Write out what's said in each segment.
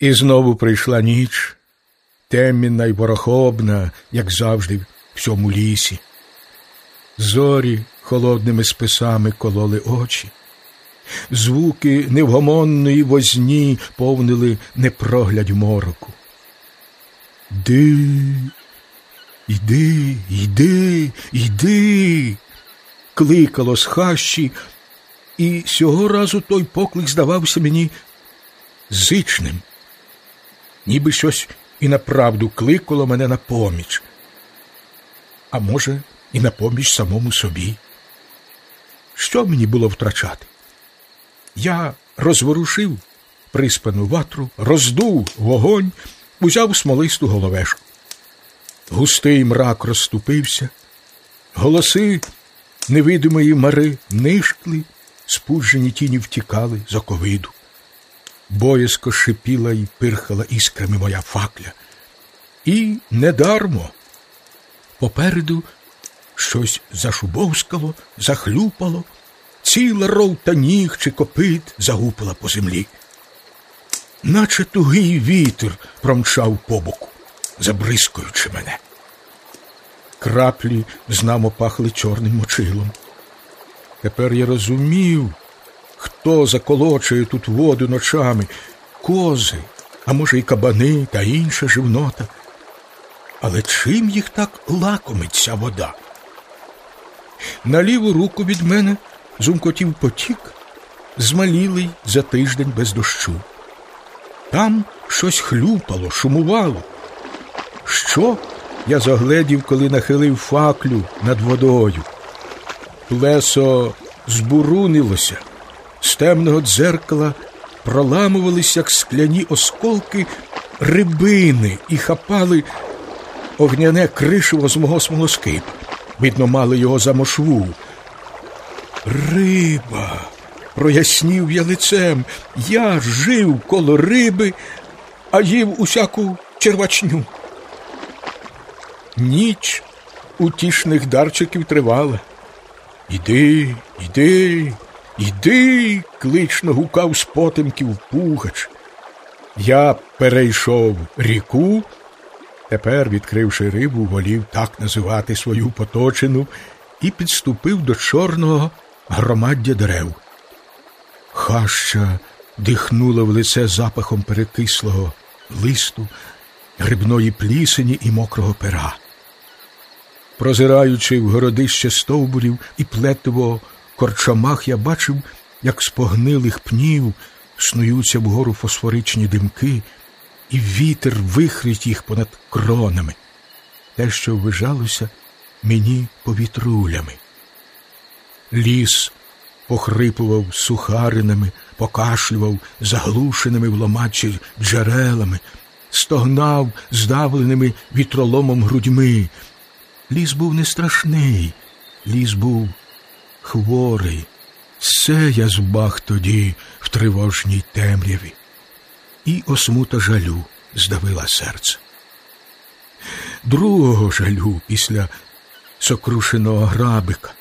І знову прийшла ніч, темінна й ворохобна, як завжди, в всьому лісі. Зорі холодними списами кололи очі, звуки невгомонної возні повнили непроглядь мороку. Ди, йди, йди, йди, кликало з хащі, і сього разу той поклик здавався мені зичним, ніби щось і направду кликало мене на поміч, а може, і на поміч самому собі. Що мені було втрачати? Я розворушив приспану ватру, роздув вогонь, узяв смолисту головешку. Густий мрак розступився, голоси невидимої мари нишкли, спуджені тіні втікали з оковиду. Боязко шипіла і пирхала іскрами моя факля. І недармо. Попереду щось зашубовскало, захлюпало, ціла ровта ніг чи копит загупила по землі. Наче тугий вітер промчав по боку, забризкуючи мене. Краплі знамо пахли чорним мочилом. Тепер я розумів, хто заколочує тут воду ночами, кози, а може, й кабани та інша живнота. Але чим їх так лакомить ця вода? На ліву руку від мене зумкотів потік, змалілий за тиждень без дощу. Там щось хлюпало, шумувало. Що? Я загледів, коли нахилив факлю над водою. Плесо збурунилося, з темного дзеркала проламувалися, як скляні осколки, рибини і хапали огняне кришево з мого смолоскипа. Видно, мали його за мошву. Риба. Прояснів я лицем. Я жив коло риби, а їв усяку червачню. Ніч утішних дарчиків тривала. Іди, іди, іди, клично гукав з потемків пугач. Я перейшов ріку, тепер, відкривши рибу, волів так називати свою поточину і підступив до чорного громаддя дерев. Хаща дихнула в лице запахом перекислого листу, грибної плісені і мокрого пера. Прозираючи в городище стовбурів і плетиво корчомах, я бачив, як з погнилих пнів снуються вгору фосфоричні димки, і вітер вихрить їх понад кронами, те, що ввижалося мені повітрулями. Ліс похрипував сухаринами, покашлював заглушеними в ломачі джерелами, стогнав здавленими вітроломом грудьми. Ліс був не страшний, ліс був хворий. Все я збаг тоді в тривожній темряві, і осмута жалю здавила серце. Другого жалю після сокрушеного грабика.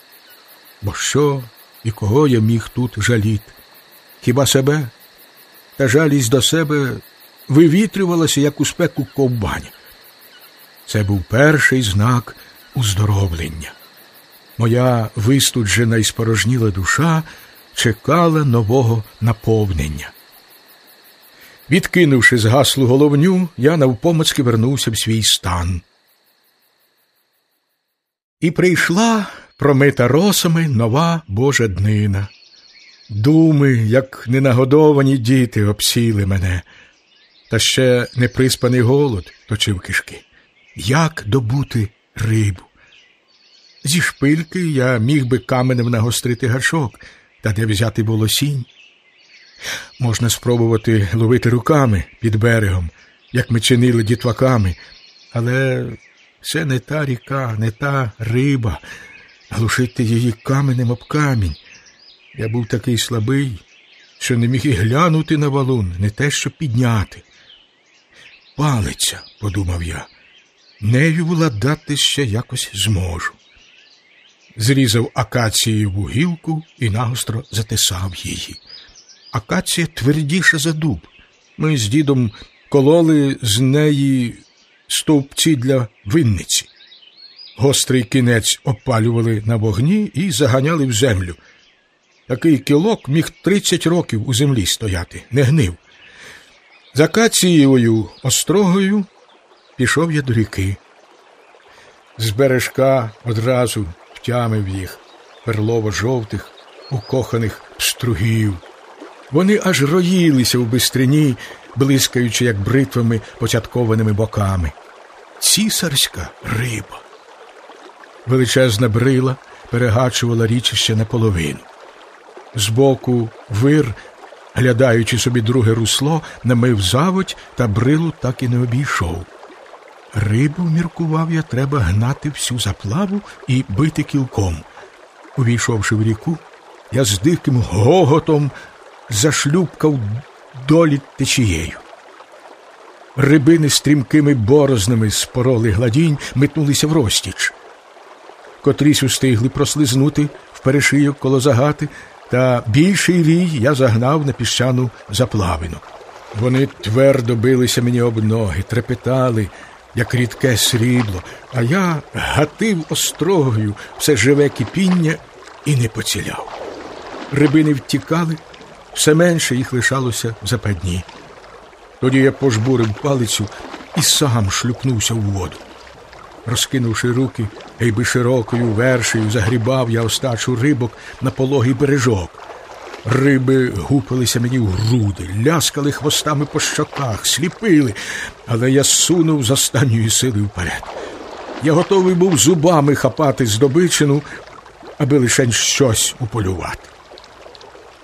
Бо що і кого я міг тут жаліти? Хіба себе? Та жалість до себе вивітрювалася, як у спеку ковбаня. Це був перший знак уздоровлення. Моя вистуджена і спорожніла душа чекала нового наповнення. Відкинувши згаслу головню, я навпомацьки вернувся в свій стан. І прийшла промита росами нова Божа днина. Думи, як ненагодовані діти, обсіли мене, та ще неприспаний голод точив кишки. Як добути рибу? Зі шпильки я міг би каменем нагострити гачок, та де взяти волосінь. Можна спробувати ловити руками під берегом, як ми чинили дітваками, але це не та ріка, не та риба, глушити її каменем об камінь. Я був такий слабий, що не міг і глянути на валун, не те, що підняти. Палиця, подумав я, нею владати ще якось зможу. Зрізав акацієву гілку і нагостро затисав її. Акація твердіша за дуб, Ми з дідом кололи з неї стовпці для винниці. Гострий кінець опалювали на вогні і заганяли в землю. Такий кілок міг тридцять років у землі стояти, не гнив. За кацією острогою пішов я до ріки. З бережка одразу втямив їх перлово-жовтих, укоханих стругів. Вони аж роїлися в бистрині, блискаючи, як бритвами початкованими боками. Цісарська риба. Величезна брила перегачувала річище наполовину. Збоку вир, глядаючи собі друге русло, намив заводь та брилу так і не обійшов. Рибу, міркував я, треба гнати всю заплаву і бити кілком. Увійшовши в ріку, я з диким гоготом зашлюбкав долі течією. Рибини стрімкими борознами спороли гладінь, метнулися в розтіч. Котрісь устигли прослизнути в перешийок коло загати, та більший рій я загнав на піщану заплавину. Вони твердо билися мені об ноги, трепетали, як рідке срібло, а я гатив острогою все живе кипіння і не поціляв. Рибини втікали, все менше їх лишалося в западні. Тоді я пожбурив палицю і сам шлюпнувся в воду. Розкинувши руки, гейби широкою вершею загрібав я остачу рибок на пологий бережок. Риби гупилися мені в груди, ляскали хвостами по щоках, сліпили, але я сунув з останньої сили вперед. Я готовий був зубами хапати здобичину, аби лише щось уполювати.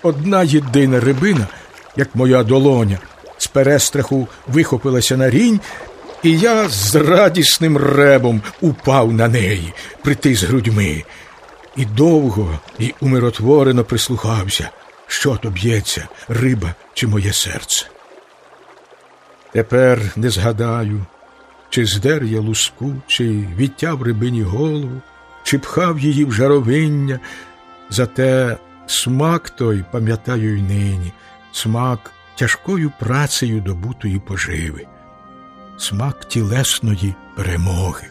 Одна єдина рибина, як моя долоня, з перестраху вихопилася на рінь, і я з радісним ребом упав на неї, притис грудьми, і довго і умиротворено прислухався, що то б'ється, риба чи моє серце. Тепер не згадаю, чи здер я луску, чи відтяв рибині голову, чи пхав її в жаровиння, зате смак той пам'ятаю й нині, смак тяжкою працею добутої поживи, смак тілесної перемоги.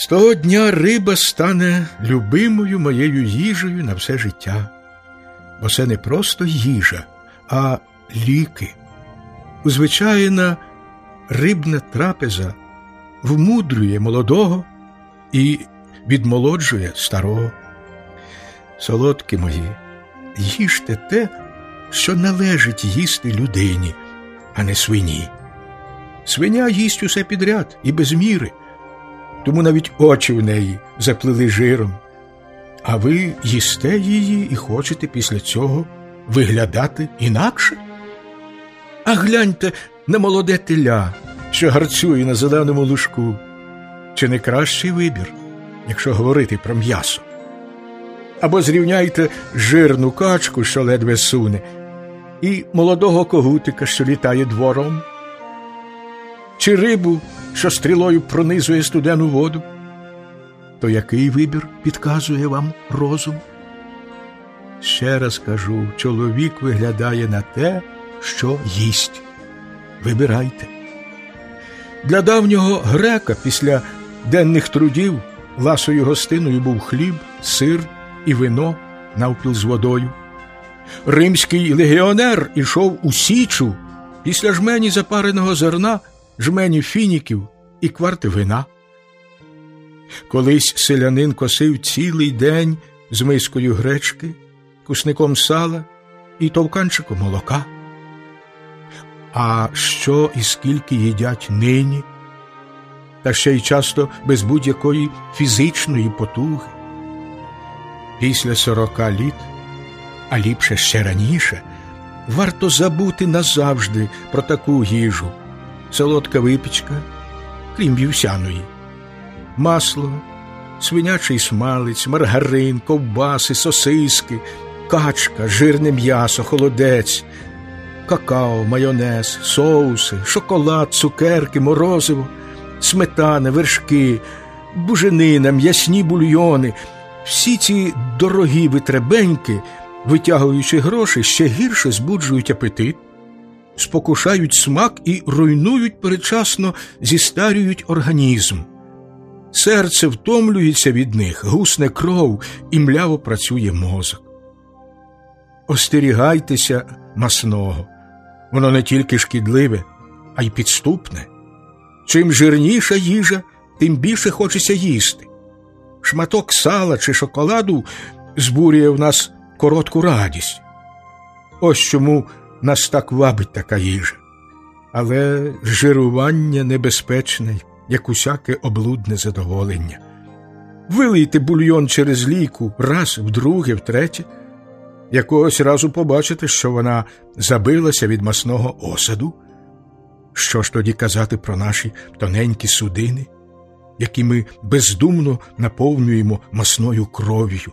З того дня риба стане любимою моєю їжею на все життя, бо це не просто їжа, а ліки. Узвичайна рибна трапеза вмудрює молодого і відмолоджує старого. Солодкі мої, їжте те, що належить їсти людині, а не свині. Свиня їсть усе підряд і без міри, тому навіть очі в неї заплили жиром. А ви їсте її і хочете після цього виглядати інакше? А гляньте на молоде теля, що гарцює на зеленому лужку. Чи не кращий вибір, якщо говорити про м'ясо? Або зрівняйте жирну качку, що ледве суне, і молодого когутика, що літає двором, чи рибу, що стрілою пронизує студену воду, то який вибір підказує вам розум? Ще раз кажу, чоловік виглядає на те, що їсть. Вибирайте. Для давнього грека після денних трудів ласою гостиною був хліб, сир і вино навпіл з водою. Римський легіонер ішов у січу після жмені запареного зерна, жмені фініків і кварти вина. Колись селянин косив цілий день з мискою гречки, кусником сала і товканчиком молока. А що і скільки їдять нині, та ще й часто без будь-якої фізичної потуги. Після сорока літ, а ліпше ще раніше, варто забути назавжди про таку їжу, солодка випічка, крім вівсяної, масло, свинячий смалець, маргарин, ковбаси, сосиски, качка, жирне м'ясо, холодець, какао, майонез, соуси, шоколад, цукерки, морозиво, сметана, вершки, буженина, м'ясні бульйони. Всі ці дорогі витребеньки витягуючи гроші, ще гірше збуджують апетит, спокушають смак і руйнують передчасно зістарюють організм. Серце втомлюється від них, гусне кров і мляво працює мозок. Остерігайтеся масного, воно не тільки шкідливе, а й підступне. Чим жирніша їжа, тим більше хочеться їсти. Шматок сала чи шоколаду збурює в нас коротку радість. Ось чому нас так вабить така їжа. Але жирування небезпечне, як усяке облудне задоволення. Вилийте бульйон через ліку раз, вдруге, втретє. Якогось разу побачите, що вона забилася від масного осаду. Що ж тоді казати про наші тоненькі судини, які ми бездумно наповнюємо масною кров'ю?